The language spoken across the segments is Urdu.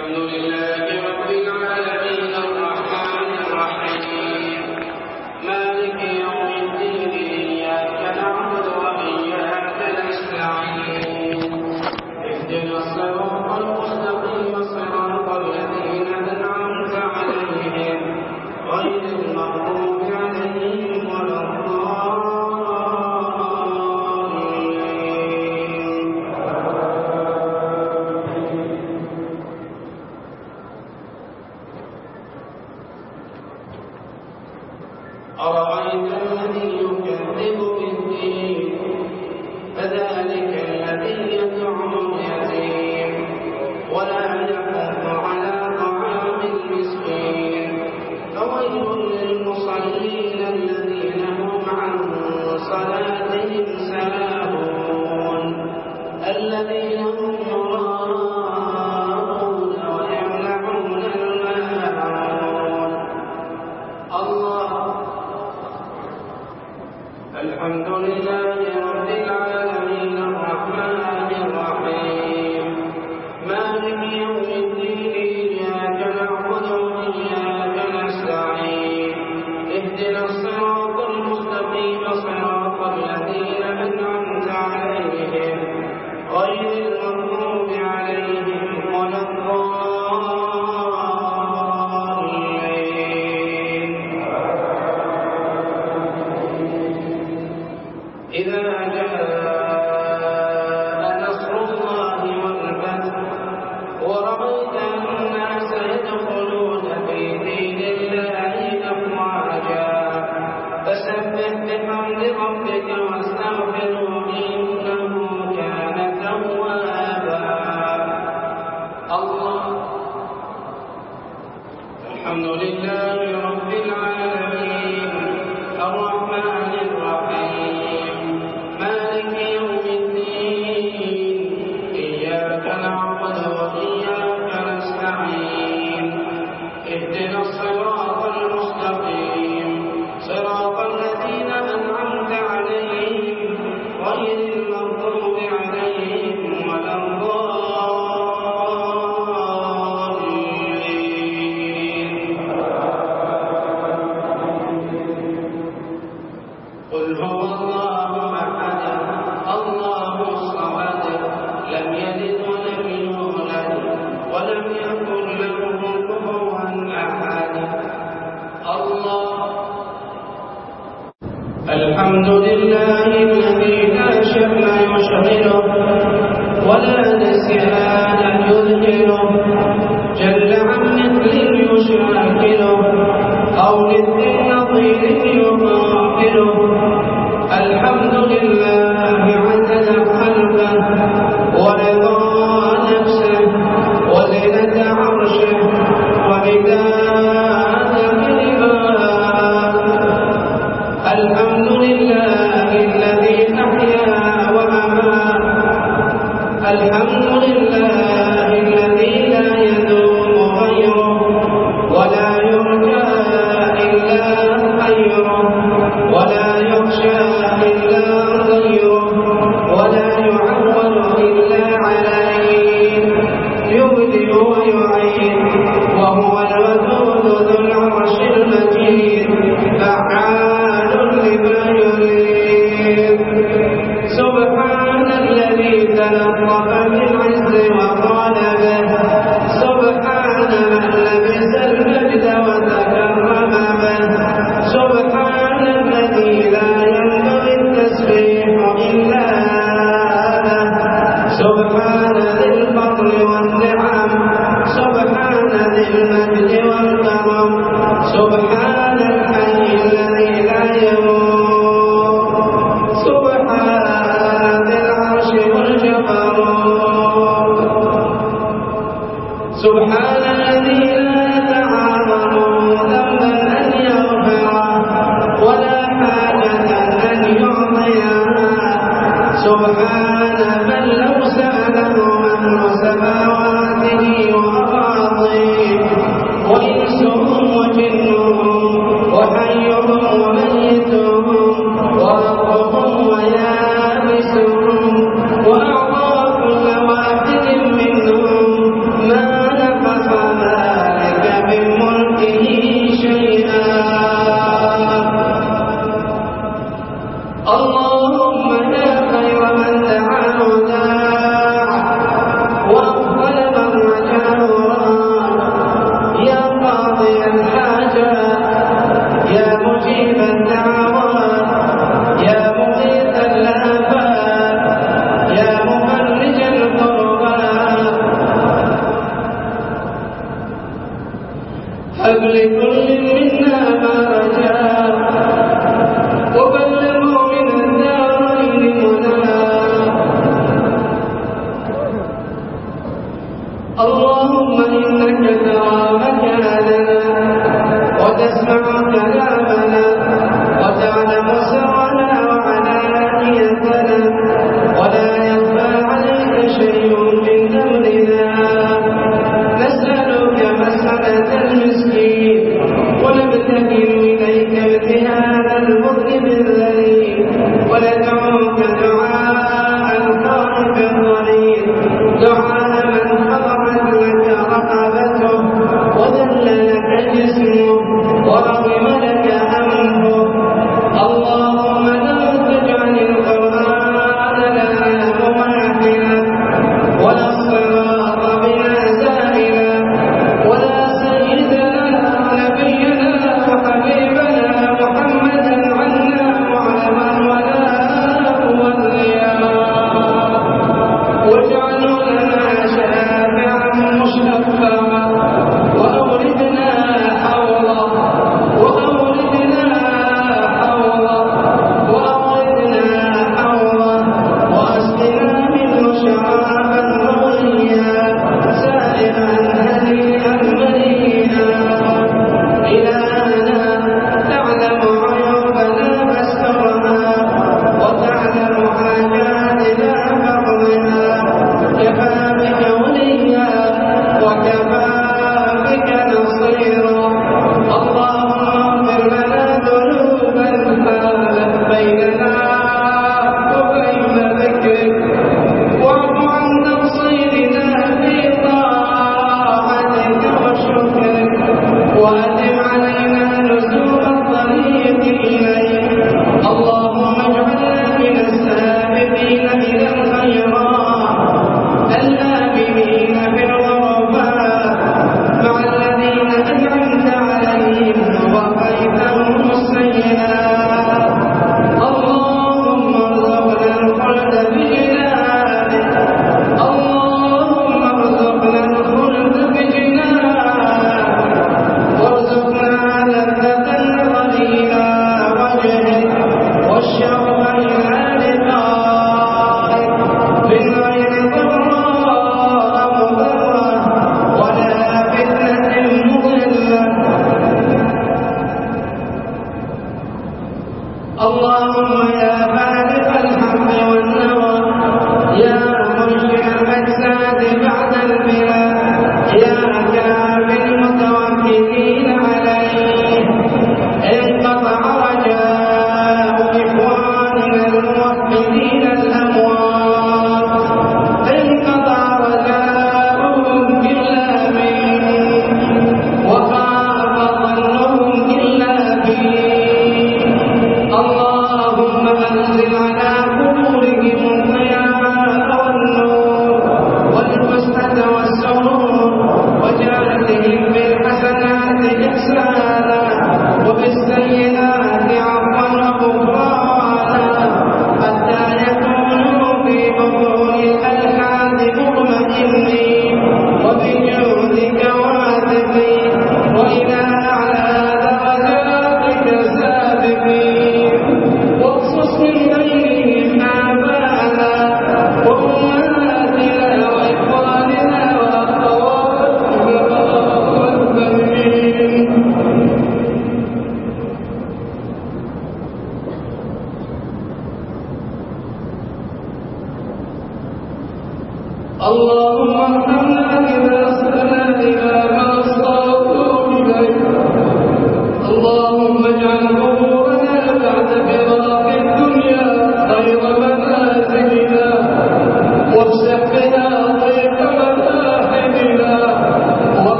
الحمد لله الذي ينفع الحمد لله الذي لا شر يشغله ولا نسيان يذهله. جل عن مثل يشاكله أو مثل نظير يقاتله.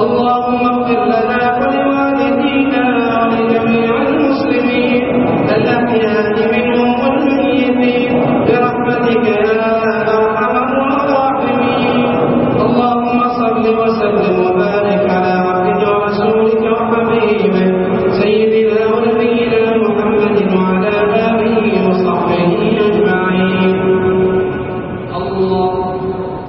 اللہ